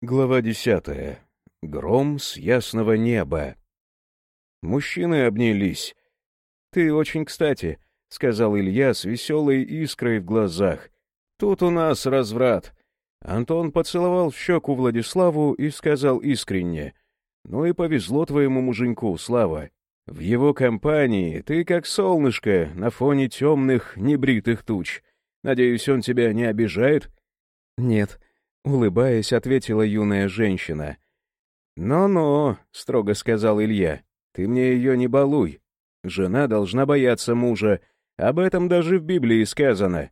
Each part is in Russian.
Глава десятая. Гром с ясного неба. Мужчины обнялись. «Ты очень кстати», — сказал Илья с веселой искрой в глазах. «Тут у нас разврат». Антон поцеловал в щеку Владиславу и сказал искренне. «Ну и повезло твоему муженьку, Слава. В его компании ты как солнышко на фоне темных, небритых туч. Надеюсь, он тебя не обижает?» «Нет», — улыбаясь, ответила юная женщина. «Ну-ну», — строго сказал Илья, — «ты мне ее не балуй. Жена должна бояться мужа. Об этом даже в Библии сказано».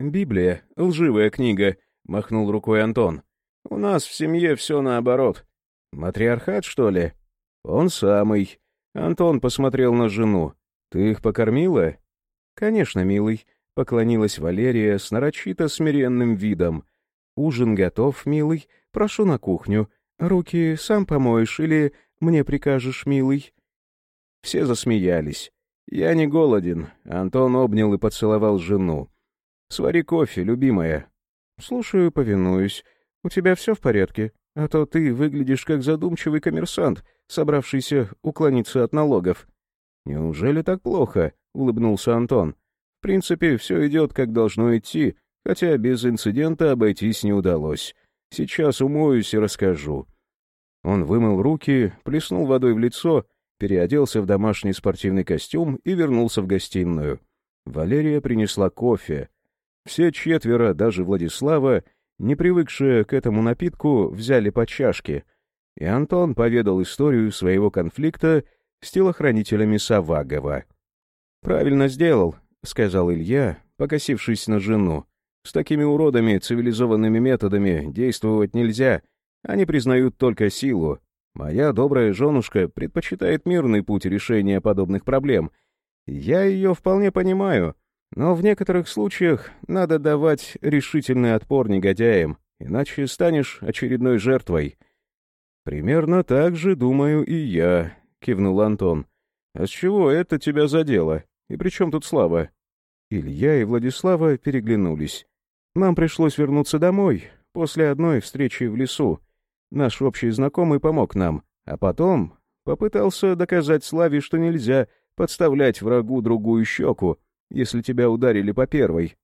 «Библия — лживая книга», — махнул рукой Антон. «У нас в семье все наоборот. Матриархат, что ли?» «Он самый». Антон посмотрел на жену. «Ты их покормила?» «Конечно, милый», — поклонилась Валерия с нарочито смиренным видом. «Ужин готов, милый. Прошу на кухню. Руки сам помоешь или мне прикажешь, милый?» Все засмеялись. «Я не голоден», — Антон обнял и поцеловал жену. «Свари кофе, любимая». «Слушаю, повинуюсь. У тебя все в порядке? А то ты выглядишь как задумчивый коммерсант, собравшийся уклониться от налогов». «Неужели так плохо?» — улыбнулся Антон. «В принципе, все идет, как должно идти, хотя без инцидента обойтись не удалось. Сейчас умоюсь и расскажу». Он вымыл руки, плеснул водой в лицо, переоделся в домашний спортивный костюм и вернулся в гостиную. Валерия принесла кофе. Все четверо, даже Владислава, не привыкшие к этому напитку, взяли по чашке, и Антон поведал историю своего конфликта с телохранителями Савагова. «Правильно сделал», — сказал Илья, покосившись на жену. С такими уродами цивилизованными методами действовать нельзя. Они признают только силу. Моя добрая женушка предпочитает мирный путь решения подобных проблем. Я ее вполне понимаю, но в некоторых случаях надо давать решительный отпор негодяям, иначе станешь очередной жертвой. «Примерно так же думаю и я», — кивнул Антон. «А с чего это тебя задело? И при чем тут Слава?» Илья и Владислава переглянулись. Нам пришлось вернуться домой после одной встречи в лесу. Наш общий знакомый помог нам, а потом попытался доказать Славе, что нельзя подставлять врагу другую щеку, если тебя ударили по первой.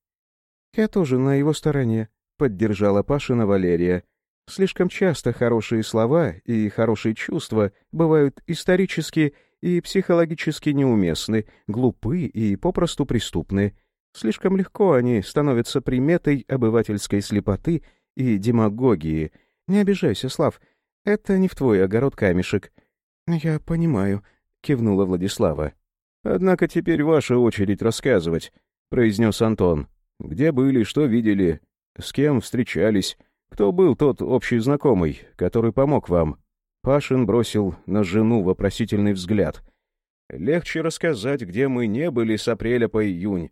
«Я тоже на его стороне», — поддержала Пашина Валерия. «Слишком часто хорошие слова и хорошие чувства бывают исторически и психологически неуместны, глупы и попросту преступны. Слишком легко они становятся приметой обывательской слепоты и демагогии. Не обижайся, Слав, это не в твой огород камешек. — Я понимаю, — кивнула Владислава. — Однако теперь ваша очередь рассказывать, — произнес Антон. — Где были, что видели, с кем встречались, кто был тот общий знакомый, который помог вам? Пашин бросил на жену вопросительный взгляд. — Легче рассказать, где мы не были с апреля по июнь,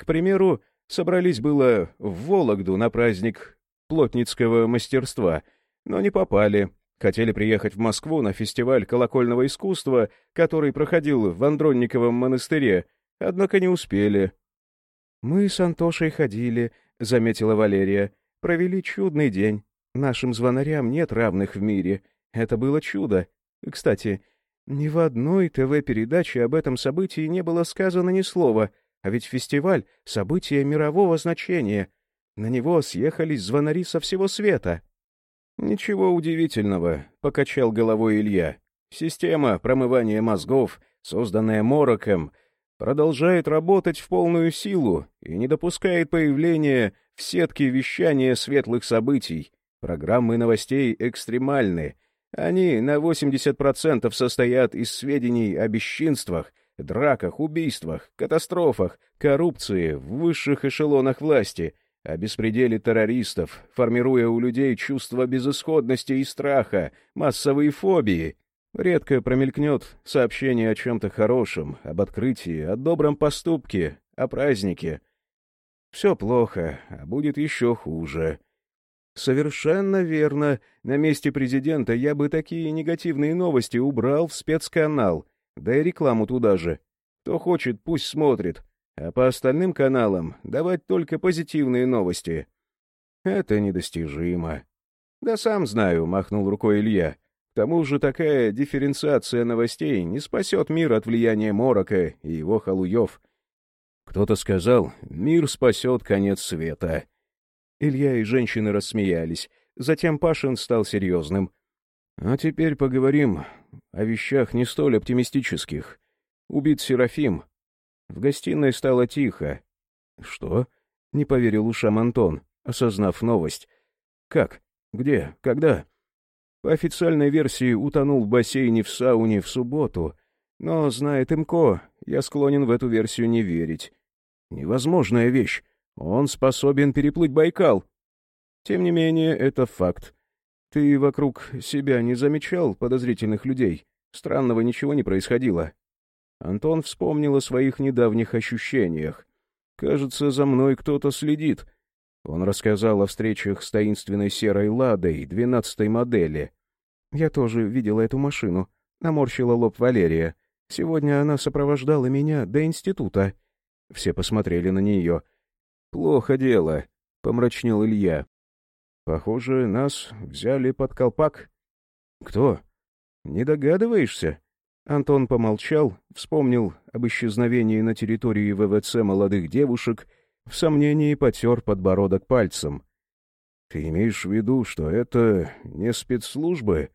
к примеру, собрались было в Вологду на праздник плотницкого мастерства, но не попали. Хотели приехать в Москву на фестиваль колокольного искусства, который проходил в Андронниковом монастыре, однако не успели. «Мы с Антошей ходили», — заметила Валерия. «Провели чудный день. Нашим звонарям нет равных в мире. Это было чудо. Кстати, ни в одной ТВ-передаче об этом событии не было сказано ни слова — а ведь фестиваль — событие мирового значения. На него съехались звонари со всего света. «Ничего удивительного», — покачал головой Илья. «Система промывания мозгов, созданная Мороком, продолжает работать в полную силу и не допускает появления в сетке вещания светлых событий. Программы новостей экстремальны. Они на 80% состоят из сведений о бесчинствах, драках, убийствах, катастрофах, коррупции в высших эшелонах власти, о беспределе террористов, формируя у людей чувство безысходности и страха, массовые фобии. Редко промелькнет сообщение о чем-то хорошем, об открытии, о добром поступке, о празднике. Все плохо, а будет еще хуже. Совершенно верно. На месте президента я бы такие негативные новости убрал в спецканал, да и рекламу туда же. Кто хочет, пусть смотрит. А по остальным каналам давать только позитивные новости. Это недостижимо. «Да сам знаю», — махнул рукой Илья. «К тому же такая дифференциация новостей не спасет мир от влияния Морока и его халуев». Кто-то сказал, «Мир спасет конец света». Илья и женщины рассмеялись. Затем Пашин стал серьезным. «А теперь поговорим о вещах не столь оптимистических. Убит Серафим. В гостиной стало тихо. «Что?» — не поверил ушам Антон, осознав новость. «Как? Где? Когда?» По официальной версии утонул в бассейне в сауне в субботу, но, знает Имко, я склонен в эту версию не верить. Невозможная вещь. Он способен переплыть Байкал. Тем не менее, это факт. Ты вокруг себя не замечал подозрительных людей? Странного ничего не происходило. Антон вспомнил о своих недавних ощущениях. Кажется, за мной кто-то следит. Он рассказал о встречах с таинственной серой «Ладой» двенадцатой модели. Я тоже видела эту машину. Наморщила лоб Валерия. Сегодня она сопровождала меня до института. Все посмотрели на нее. «Плохо дело», — помрачнел Илья. «Похоже, нас взяли под колпак». «Кто?» «Не догадываешься?» Антон помолчал, вспомнил об исчезновении на территории ВВЦ молодых девушек, в сомнении потер подбородок пальцем. «Ты имеешь в виду, что это не спецслужбы?»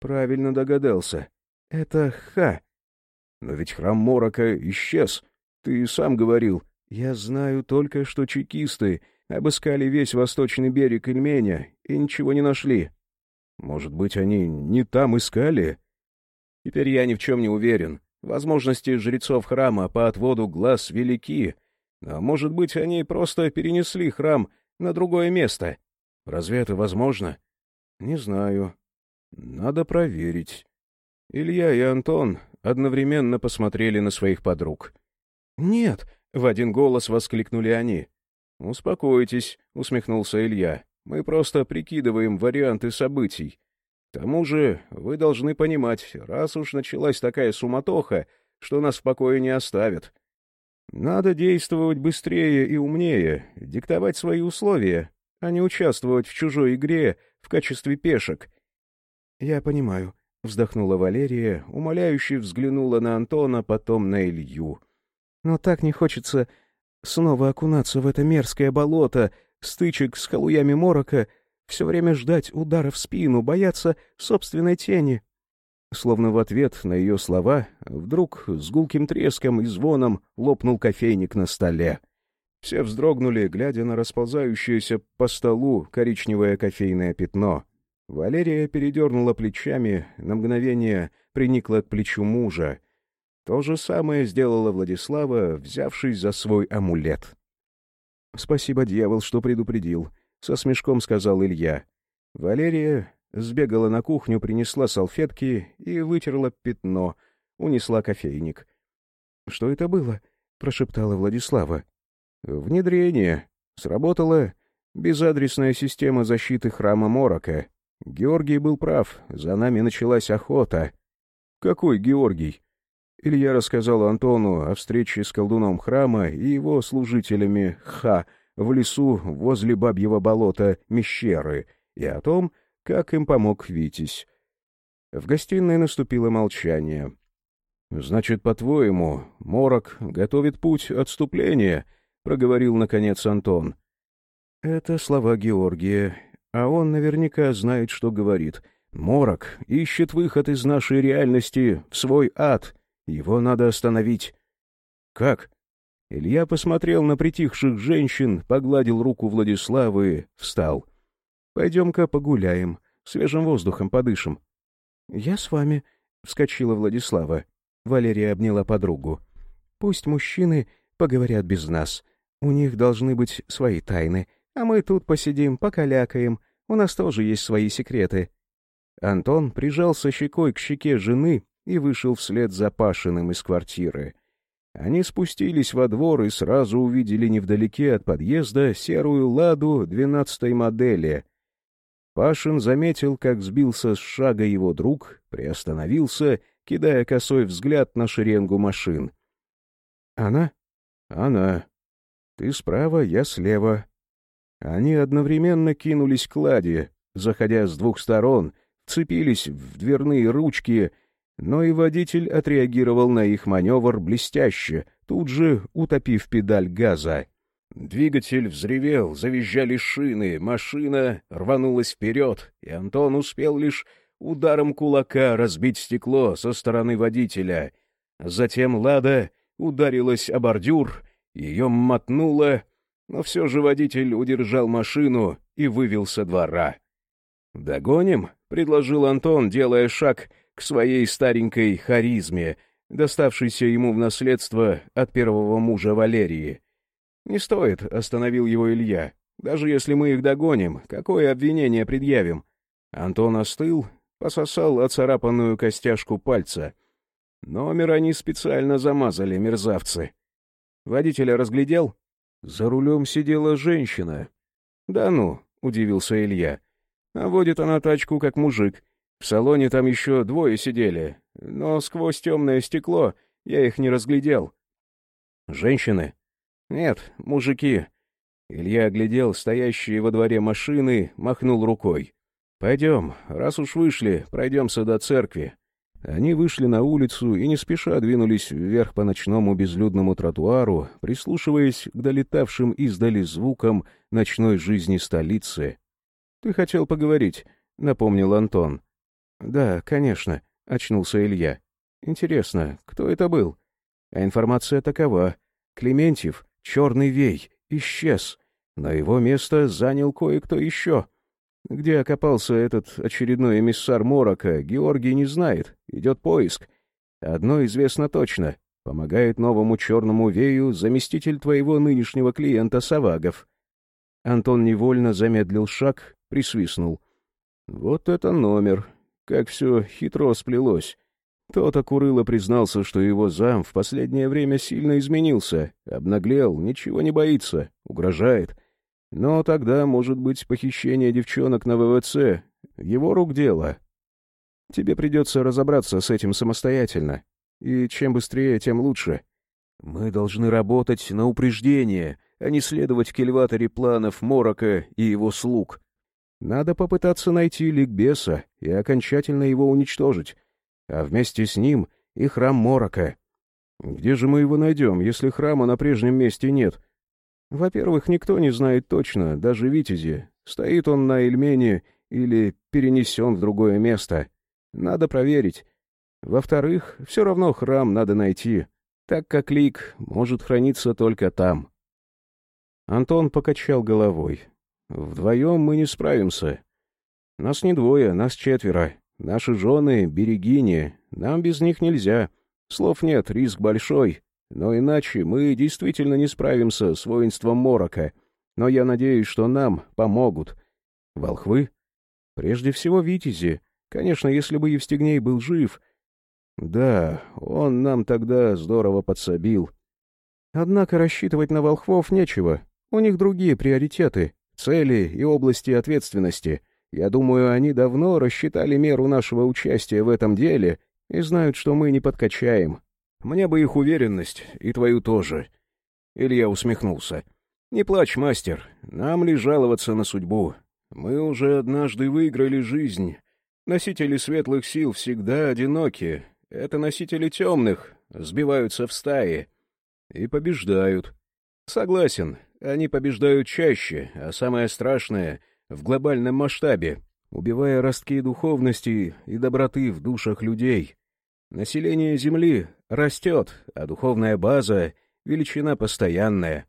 «Правильно догадался. Это Ха. Но ведь храм Морока исчез. Ты сам говорил. Я знаю только, что чекисты обыскали весь восточный берег Ильменя и ничего не нашли. Может быть, они не там искали?» Теперь я ни в чем не уверен. Возможности жрецов храма по отводу глаз велики, но, может быть, они просто перенесли храм на другое место. Разве это возможно? Не знаю. Надо проверить. Илья и Антон одновременно посмотрели на своих подруг. «Нет!» — в один голос воскликнули они. «Успокойтесь», — усмехнулся Илья. «Мы просто прикидываем варианты событий. К тому же вы должны понимать, раз уж началась такая суматоха, что нас в покое не оставят. Надо действовать быстрее и умнее, диктовать свои условия, а не участвовать в чужой игре в качестве пешек. — Я понимаю, — вздохнула Валерия, умоляюще взглянула на Антона, потом на Илью. — Но так не хочется снова окунаться в это мерзкое болото, стычек с халуями морока все время ждать удара в спину, бояться собственной тени. Словно в ответ на ее слова, вдруг с гулким треском и звоном лопнул кофейник на столе. Все вздрогнули, глядя на расползающееся по столу коричневое кофейное пятно. Валерия передернула плечами, на мгновение приникла к плечу мужа. То же самое сделала Владислава, взявшись за свой амулет. «Спасибо, дьявол, что предупредил», — со смешком сказал Илья. Валерия сбегала на кухню, принесла салфетки и вытерла пятно, унесла кофейник. — Что это было? — прошептала Владислава. — Внедрение. Сработала безадресная система защиты храма Морока. Георгий был прав, за нами началась охота. — Какой Георгий? Илья рассказал Антону о встрече с колдуном храма и его служителями Ха — в лесу возле Бабьего болота Мещеры и о том, как им помог Витязь. В гостиной наступило молчание. «Значит, по-твоему, Морок готовит путь отступления?» — проговорил, наконец, Антон. «Это слова Георгия, а он наверняка знает, что говорит. Морок ищет выход из нашей реальности в свой ад. Его надо остановить». «Как?» Илья посмотрел на притихших женщин, погладил руку Владиславы, встал. «Пойдем-ка погуляем, свежим воздухом подышим». «Я с вами», — вскочила Владислава. Валерия обняла подругу. «Пусть мужчины поговорят без нас. У них должны быть свои тайны, а мы тут посидим, покалякаем. У нас тоже есть свои секреты». Антон прижался щекой к щеке жены и вышел вслед за Пашиным из квартиры. Они спустились во двор и сразу увидели невдалеке от подъезда серую «Ладу» двенадцатой модели. Пашин заметил, как сбился с шага его друг, приостановился, кидая косой взгляд на шеренгу машин. «Она?» «Она. Ты справа, я слева». Они одновременно кинулись к Ладе. заходя с двух сторон, вцепились в дверные ручки, но и водитель отреагировал на их маневр блестяще, тут же утопив педаль газа. Двигатель взревел, завизжали шины, машина рванулась вперед, и Антон успел лишь ударом кулака разбить стекло со стороны водителя. Затем «Лада» ударилась о бордюр, ее мотнуло, но все же водитель удержал машину и вывел со двора. «Догоним?» — предложил Антон, делая шаг к своей старенькой харизме, доставшейся ему в наследство от первого мужа Валерии. «Не стоит», — остановил его Илья. «Даже если мы их догоним, какое обвинение предъявим?» Антон остыл, пососал оцарапанную костяшку пальца. Номер они специально замазали, мерзавцы. Водителя разглядел? За рулем сидела женщина. «Да ну», — удивился Илья. «А водит она тачку, как мужик. В салоне там еще двое сидели, но сквозь темное стекло я их не разглядел». «Женщины?» «Нет, мужики». Илья оглядел стоящие во дворе машины, махнул рукой. «Пойдем, раз уж вышли, пройдемся до церкви». Они вышли на улицу и не спеша двинулись вверх по ночному безлюдному тротуару, прислушиваясь к долетавшим издали звукам ночной жизни столицы. «Ты хотел поговорить», — напомнил Антон. «Да, конечно», — очнулся Илья. «Интересно, кто это был?» А информация такова. Клементьев, черный вей, исчез. На его место занял кое-кто еще. Где окопался этот очередной эмиссар Морока, Георгий не знает. Идет поиск. Одно известно точно. Помогает новому черному вею заместитель твоего нынешнего клиента Савагов. Антон невольно замедлил шаг, присвистнул. Вот это номер. Как все хитро сплелось. Тот Акурыло признался, что его зам в последнее время сильно изменился, обнаглел, ничего не боится, угрожает — но тогда, может быть, похищение девчонок на ВВЦ — его рук дело. Тебе придется разобраться с этим самостоятельно. И чем быстрее, тем лучше. Мы должны работать на упреждение, а не следовать кельваторе планов Морока и его слуг. Надо попытаться найти ликбеса и окончательно его уничтожить, а вместе с ним и храм Морока. Где же мы его найдем, если храма на прежнем месте нет? Во-первых, никто не знает точно, даже Витязи, стоит он на Эльмене или перенесен в другое место. Надо проверить. Во-вторых, все равно храм надо найти, так как лик может храниться только там. Антон покачал головой. Вдвоем мы не справимся. Нас не двое, нас четверо. Наши жены — берегини, нам без них нельзя. Слов нет, риск большой. Но иначе мы действительно не справимся с воинством Морока. Но я надеюсь, что нам помогут. Волхвы? Прежде всего, Витязи. Конечно, если бы Евстигней был жив. Да, он нам тогда здорово подсобил. Однако рассчитывать на волхвов нечего. У них другие приоритеты, цели и области ответственности. Я думаю, они давно рассчитали меру нашего участия в этом деле и знают, что мы не подкачаем. Мне бы их уверенность, и твою тоже. Илья усмехнулся. Не плачь, мастер, нам ли жаловаться на судьбу? Мы уже однажды выиграли жизнь. Носители светлых сил всегда одиноки. Это носители темных, сбиваются в стаи. И побеждают. Согласен, они побеждают чаще, а самое страшное — в глобальном масштабе, убивая ростки духовности и доброты в душах людей. Население Земли растет, а духовная база — величина постоянная.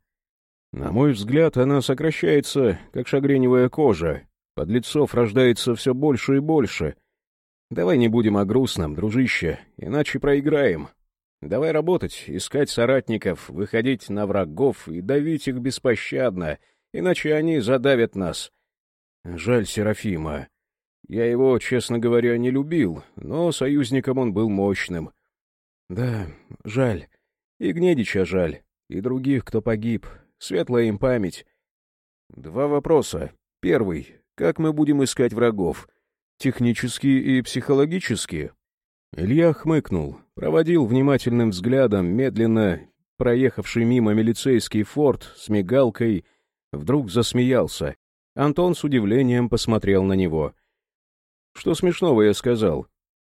На мой взгляд, она сокращается, как шагреневая кожа. Подлецов рождается все больше и больше. Давай не будем о грустном, дружище, иначе проиграем. Давай работать, искать соратников, выходить на врагов и давить их беспощадно, иначе они задавят нас. Жаль Серафима. Я его, честно говоря, не любил, но союзником он был мощным. Да, жаль. И Гнедича жаль, и других, кто погиб. Светлая им память. Два вопроса. Первый. Как мы будем искать врагов? Технически и психологически? Илья хмыкнул, проводил внимательным взглядом медленно проехавший мимо милицейский форт с мигалкой, вдруг засмеялся. Антон с удивлением посмотрел на него. «Что смешного я сказал?»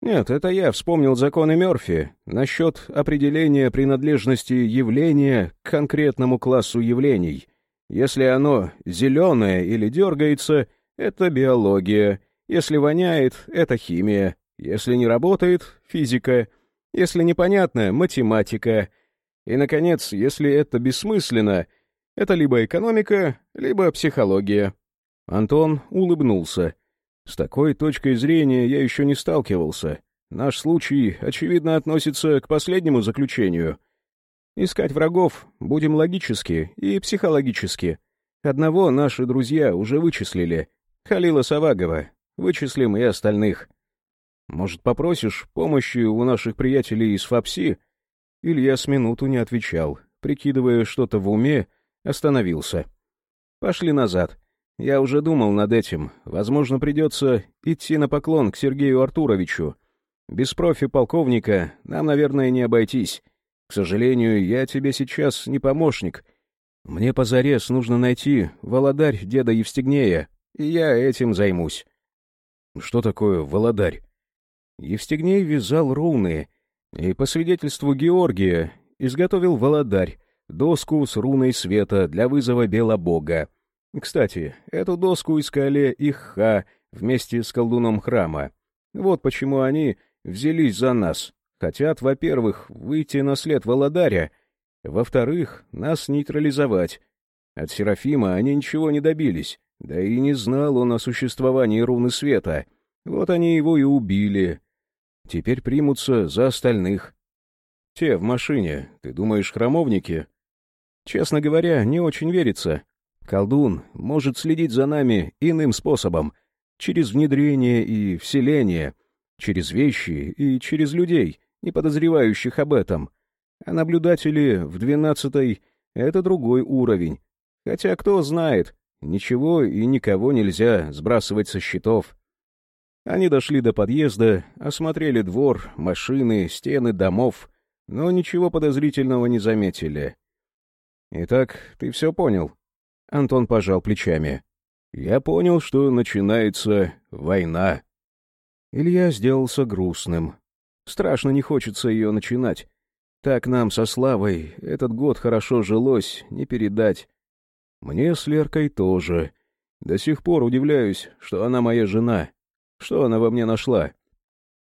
«Нет, это я вспомнил законы Мёрфи насчет определения принадлежности явления к конкретному классу явлений. Если оно зеленое или дергается, это биология. Если воняет, это химия. Если не работает — физика. Если непонятно — математика. И, наконец, если это бессмысленно, это либо экономика, либо психология. Антон улыбнулся. С такой точкой зрения я еще не сталкивался. Наш случай, очевидно, относится к последнему заключению. Искать врагов будем логически и психологически. Одного наши друзья уже вычислили. Халила Савагова. Вычислим и остальных. Может, попросишь помощи у наших приятелей из ФАПСИ?» Илья с минуту не отвечал, прикидывая что-то в уме, остановился. «Пошли назад. Я уже думал над этим. Возможно, придется идти на поклон к Сергею Артуровичу. Без профи-полковника нам, наверное, не обойтись. К сожалению, я тебе сейчас не помощник. Мне позарез нужно найти володарь деда Евстигнея, и я этим займусь». «Что такое володарь?» Евстигней вязал руны, и, по свидетельству Георгия, изготовил володарь, доску с руной света для вызова Белобога. Кстати, эту доску искали Ихха вместе с колдуном храма. Вот почему они взялись за нас. Хотят, во-первых, выйти на след Володаря, во-вторых, нас нейтрализовать. От Серафима они ничего не добились, да и не знал он о существовании руны света. Вот они его и убили. Теперь примутся за остальных. Те в машине, ты думаешь, храмовники? Честно говоря, не очень верится. Колдун может следить за нами иным способом, через внедрение и вселение, через вещи и через людей, не подозревающих об этом. А наблюдатели в двенадцатой — это другой уровень. Хотя кто знает, ничего и никого нельзя сбрасывать со счетов. Они дошли до подъезда, осмотрели двор, машины, стены домов, но ничего подозрительного не заметили. «Итак, ты все понял?» Антон пожал плечами. «Я понял, что начинается война». Илья сделался грустным. Страшно не хочется ее начинать. Так нам со Славой этот год хорошо жилось, не передать. Мне с Леркой тоже. До сих пор удивляюсь, что она моя жена. Что она во мне нашла?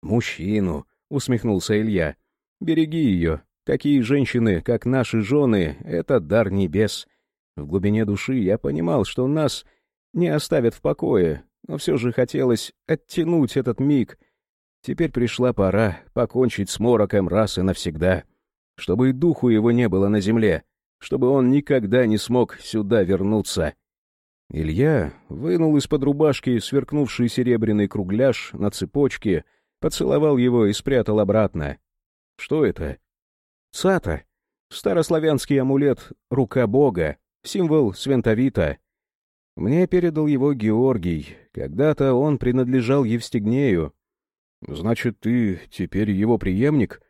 «Мужчину», — усмехнулся Илья. «Береги ее. Такие женщины, как наши жены, — это дар небес. В глубине души я понимал, что нас не оставят в покое, но все же хотелось оттянуть этот миг. Теперь пришла пора покончить с Мороком раз и навсегда, чтобы и духу его не было на земле, чтобы он никогда не смог сюда вернуться». Илья вынул из-под рубашки сверкнувший серебряный кругляш на цепочке, поцеловал его и спрятал обратно. Что это? Сата. Старославянский амулет «Рука Бога», символ Свентовита. Мне передал его Георгий. Когда-то он принадлежал Евстигнею. Значит, ты теперь его преемник?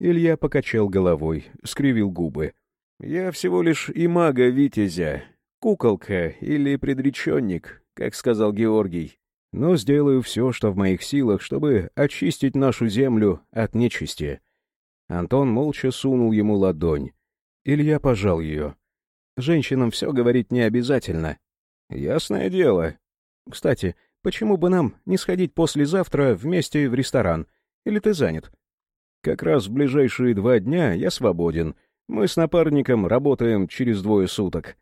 Илья покачал головой, скривил губы. Я всего лишь имага Витязя, Куколка или предреченник, как сказал Георгий. Но сделаю все, что в моих силах, чтобы очистить нашу землю от нечисти. Антон молча сунул ему ладонь. Илья пожал ее. Женщинам все говорить не обязательно. Ясное дело. Кстати, почему бы нам не сходить послезавтра вместе в ресторан? Или ты занят? Как раз в ближайшие два дня я свободен. Мы с напарником работаем через двое суток.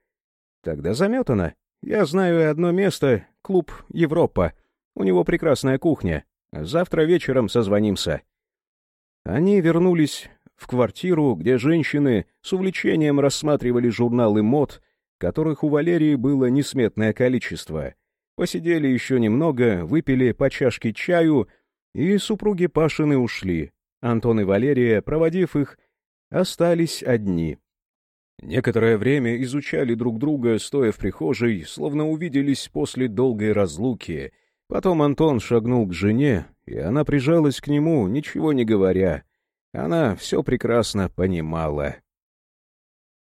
Тогда заметано. Я знаю одно место — клуб «Европа». У него прекрасная кухня. Завтра вечером созвонимся». Они вернулись в квартиру, где женщины с увлечением рассматривали журналы мод, которых у Валерии было несметное количество. Посидели еще немного, выпили по чашке чаю, и супруги Пашины ушли. Антон и Валерия, проводив их, остались одни. Некоторое время изучали друг друга, стоя в прихожей, словно увиделись после долгой разлуки. Потом Антон шагнул к жене, и она прижалась к нему, ничего не говоря. Она все прекрасно понимала.